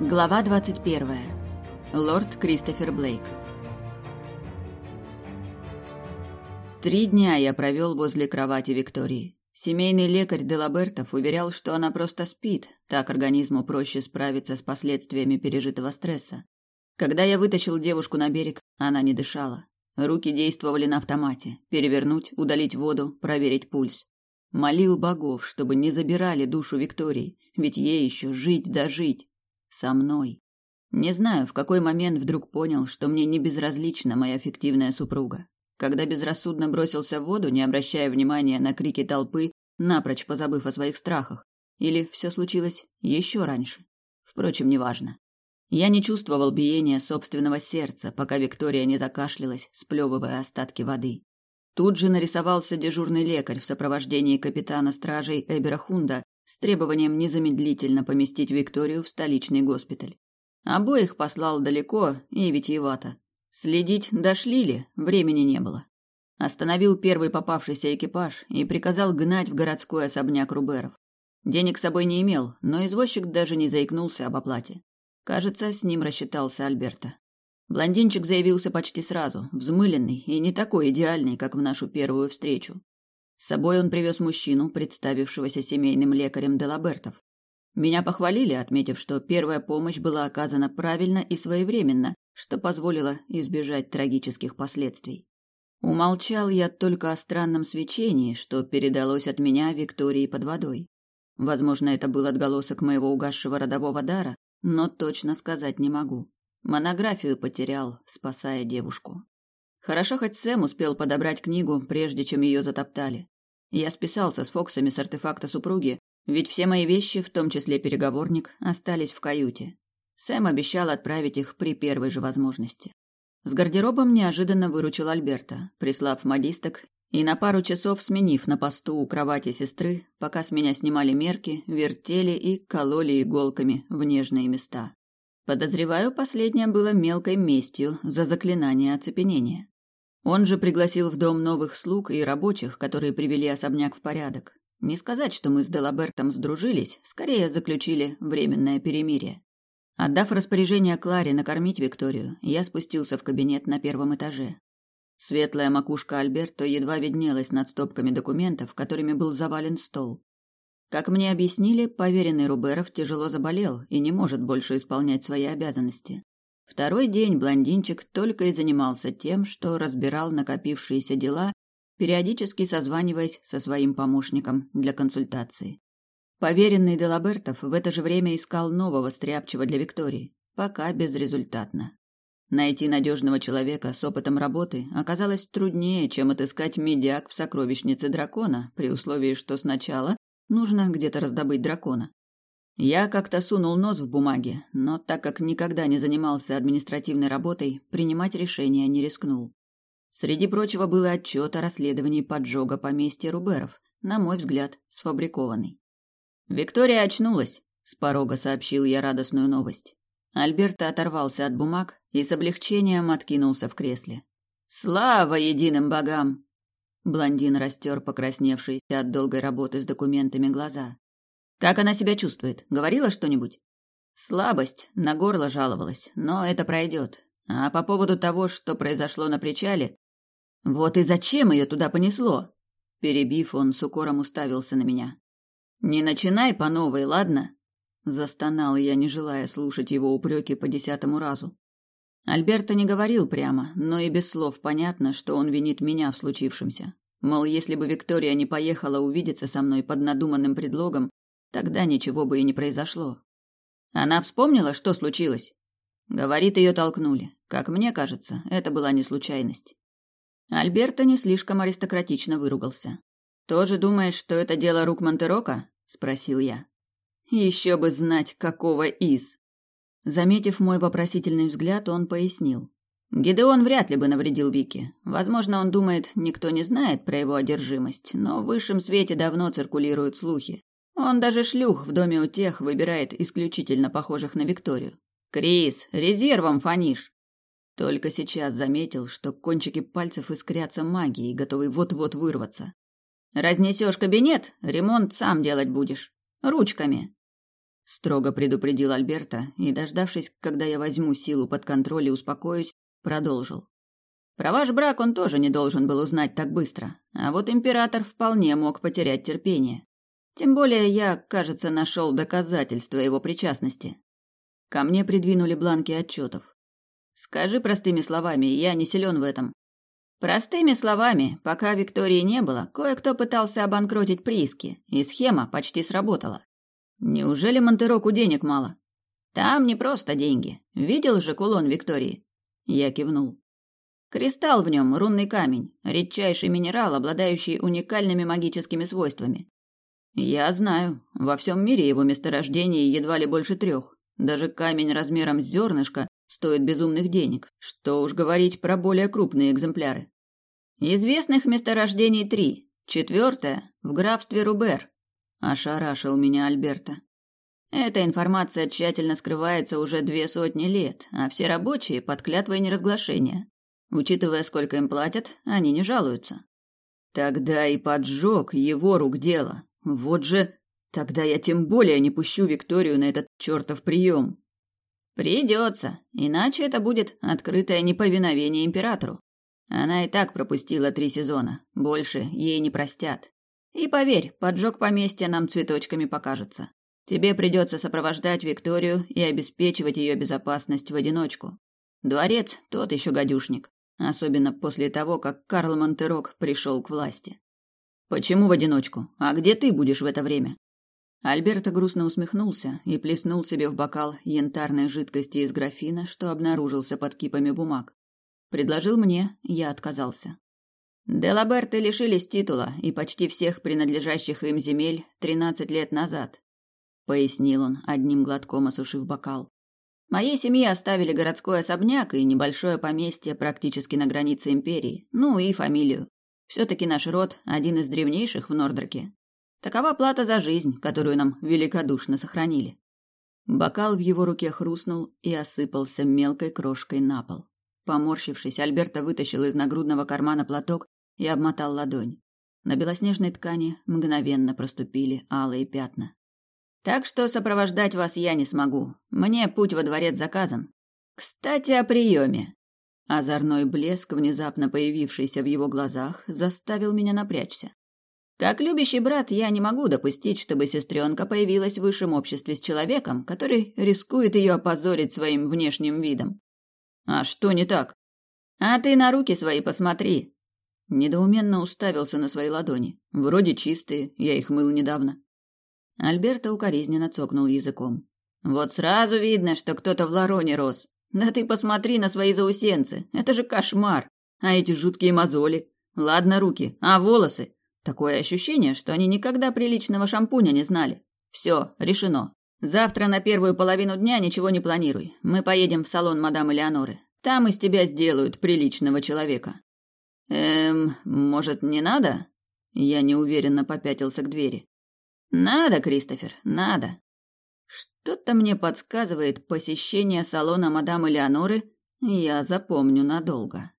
Глава 21. Лорд Кристофер Блейк. Три дня я провел возле кровати Виктории. Семейный лекарь Делабертов уверял, что она просто спит, так организму проще справиться с последствиями пережитого стресса. Когда я вытащил девушку на берег, она не дышала. Руки действовали на автомате. Перевернуть, удалить воду, проверить пульс. Молил богов, чтобы не забирали душу Виктории, ведь ей еще жить да жить. Со мной. Не знаю, в какой момент вдруг понял, что мне не безразлична моя фиктивная супруга. Когда безрассудно бросился в воду, не обращая внимания на крики толпы, напрочь позабыв о своих страхах. Или все случилось еще раньше. Впрочем, неважно. Я не чувствовал биения собственного сердца, пока Виктория не закашлялась, сплевывая остатки воды. Тут же нарисовался дежурный лекарь в сопровождении капитана стражей Эбера Хунда с требованием незамедлительно поместить Викторию в столичный госпиталь. Обоих послал далеко и витиевато. Следить, дошли ли, времени не было. Остановил первый попавшийся экипаж и приказал гнать в городской особняк Руберов. Денег с собой не имел, но извозчик даже не заикнулся об оплате. Кажется, с ним рассчитался Альберта. Блондинчик заявился почти сразу, взмыленный и не такой идеальный, как в нашу первую встречу. С собой он привез мужчину, представившегося семейным лекарем Делабертов. Меня похвалили, отметив, что первая помощь была оказана правильно и своевременно, что позволило избежать трагических последствий. Умолчал я только о странном свечении, что передалось от меня Виктории под водой. Возможно, это был отголосок моего угасшего родового дара, но точно сказать не могу. Монографию потерял, спасая девушку. Хорошо, хоть Сэм успел подобрать книгу, прежде чем ее затоптали. Я списался с Фоксами с артефакта супруги, ведь все мои вещи, в том числе переговорник, остались в каюте. Сэм обещал отправить их при первой же возможности. С гардеробом неожиданно выручил Альберта, прислав модисток и на пару часов сменив на посту у кровати сестры, пока с меня снимали мерки, вертели и кололи иголками в нежные места. Подозреваю, последнее было мелкой местью за заклинание оцепенения. Он же пригласил в дом новых слуг и рабочих, которые привели особняк в порядок. Не сказать, что мы с Делабертом сдружились, скорее заключили временное перемирие. Отдав распоряжение Кларе накормить Викторию, я спустился в кабинет на первом этаже. Светлая макушка Альберто едва виднелась над стопками документов, которыми был завален стол. Как мне объяснили, поверенный Руберов тяжело заболел и не может больше исполнять свои обязанности. Второй день блондинчик только и занимался тем, что разбирал накопившиеся дела, периодически созваниваясь со своим помощником для консультации. Поверенный Делабертов в это же время искал нового стряпчего для Виктории, пока безрезультатно. Найти надежного человека с опытом работы оказалось труднее, чем отыскать медиак в сокровищнице дракона, при условии, что сначала нужно где-то раздобыть дракона. Я как-то сунул нос в бумаги, но так как никогда не занимался административной работой, принимать решения не рискнул. Среди прочего был отчет о расследовании поджога поместья Руберов, на мой взгляд, сфабрикованный. Виктория очнулась, с порога сообщил я радостную новость. Альберто оторвался от бумаг и с облегчением откинулся в кресле. Слава единым богам! Блондин растер покрасневшиеся от долгой работы с документами глаза. Как она себя чувствует? Говорила что-нибудь? Слабость, на горло жаловалась, но это пройдет. А по поводу того, что произошло на причале... Вот и зачем ее туда понесло? Перебив, он с укором уставился на меня. Не начинай по новой, ладно? Застонал я, не желая слушать его упреки по десятому разу. Альберто не говорил прямо, но и без слов понятно, что он винит меня в случившемся. Мол, если бы Виктория не поехала увидеться со мной под надуманным предлогом, Тогда ничего бы и не произошло. Она вспомнила, что случилось. Говорит, ее толкнули. Как мне кажется, это была не случайность. Альберто не слишком аристократично выругался. «Тоже думаешь, что это дело рук Монтерока?» – спросил я. «Еще бы знать, какого из!» Заметив мой вопросительный взгляд, он пояснил. Гидеон вряд ли бы навредил Вике. Возможно, он думает, никто не знает про его одержимость, но в высшем свете давно циркулируют слухи. Он даже шлюх в доме у тех выбирает исключительно похожих на Викторию. Крис, резервом фонишь. Только сейчас заметил, что кончики пальцев искрятся магией, готовый вот-вот вырваться. Разнесешь кабинет, ремонт сам делать будешь. Ручками. строго предупредил Альберта и, дождавшись, когда я возьму силу под контроль и успокоюсь, продолжил. Про ваш брак он тоже не должен был узнать так быстро, а вот император вполне мог потерять терпение. Тем более я, кажется, нашел доказательства его причастности. Ко мне придвинули бланки отчетов. Скажи простыми словами, я не силен в этом. Простыми словами, пока Виктории не было, кое-кто пытался обанкротить прииски, и схема почти сработала. Неужели Монтероку денег мало? Там не просто деньги. Видел же кулон Виктории? Я кивнул. Кристалл в нем, рунный камень, редчайший минерал, обладающий уникальными магическими свойствами. Я знаю, во всем мире его месторождений едва ли больше трех. Даже камень размером с зернышко стоит безумных денег. Что уж говорить про более крупные экземпляры. Известных месторождений три. Четвертое в графстве Рубер, Ошарашил меня Альберта. Эта информация тщательно скрывается уже две сотни лет, а все рабочие под клятвой неразглашения. Учитывая, сколько им платят, они не жалуются. Тогда и поджог его рук дело. Вот же... Тогда я тем более не пущу Викторию на этот чертов прием. Придется, иначе это будет открытое неповиновение императору. Она и так пропустила три сезона, больше ей не простят. И поверь, поджог поместья нам цветочками покажется. Тебе придется сопровождать Викторию и обеспечивать ее безопасность в одиночку. Дворец тот еще гадюшник, особенно после того, как Карл Монтерок пришел к власти. Почему в одиночку? А где ты будешь в это время? Альберто грустно усмехнулся и плеснул себе в бокал янтарной жидкости из графина, что обнаружился под кипами бумаг. Предложил мне, я отказался. Делаберты лишились титула и почти всех принадлежащих им земель тринадцать лет назад, пояснил он, одним глотком осушив бокал. Моей семье оставили городской особняк и небольшое поместье практически на границе империи, ну и фамилию. Все-таки наш род один из древнейших в Нордраке. Такова плата за жизнь, которую нам великодушно сохранили. Бокал в его руке хрустнул и осыпался мелкой крошкой на пол. Поморщившись, Альберта вытащил из нагрудного кармана платок и обмотал ладонь. На белоснежной ткани мгновенно проступили алые пятна. Так что сопровождать вас я не смогу. Мне путь во дворец заказан. Кстати, о приеме. Озорной блеск, внезапно появившийся в его глазах, заставил меня напрячься. Как любящий брат, я не могу допустить, чтобы сестренка появилась в высшем обществе с человеком, который рискует ее опозорить своим внешним видом. А что не так? А ты на руки свои посмотри. Недоуменно уставился на свои ладони. Вроде чистые, я их мыл недавно. Альберто укоризненно цокнул языком. Вот сразу видно, что кто-то в Лароне рос. Да ты посмотри на свои заусенцы. Это же кошмар. А эти жуткие мозоли. Ладно руки, а волосы? Такое ощущение, что они никогда приличного шампуня не знали. Все, решено. Завтра на первую половину дня ничего не планируй. Мы поедем в салон мадам Элеоноры. Там из тебя сделают приличного человека. Эм, может, не надо? Я неуверенно попятился к двери. Надо, Кристофер, надо. Что-то мне подсказывает посещение салона мадам Элеоноры, я запомню надолго.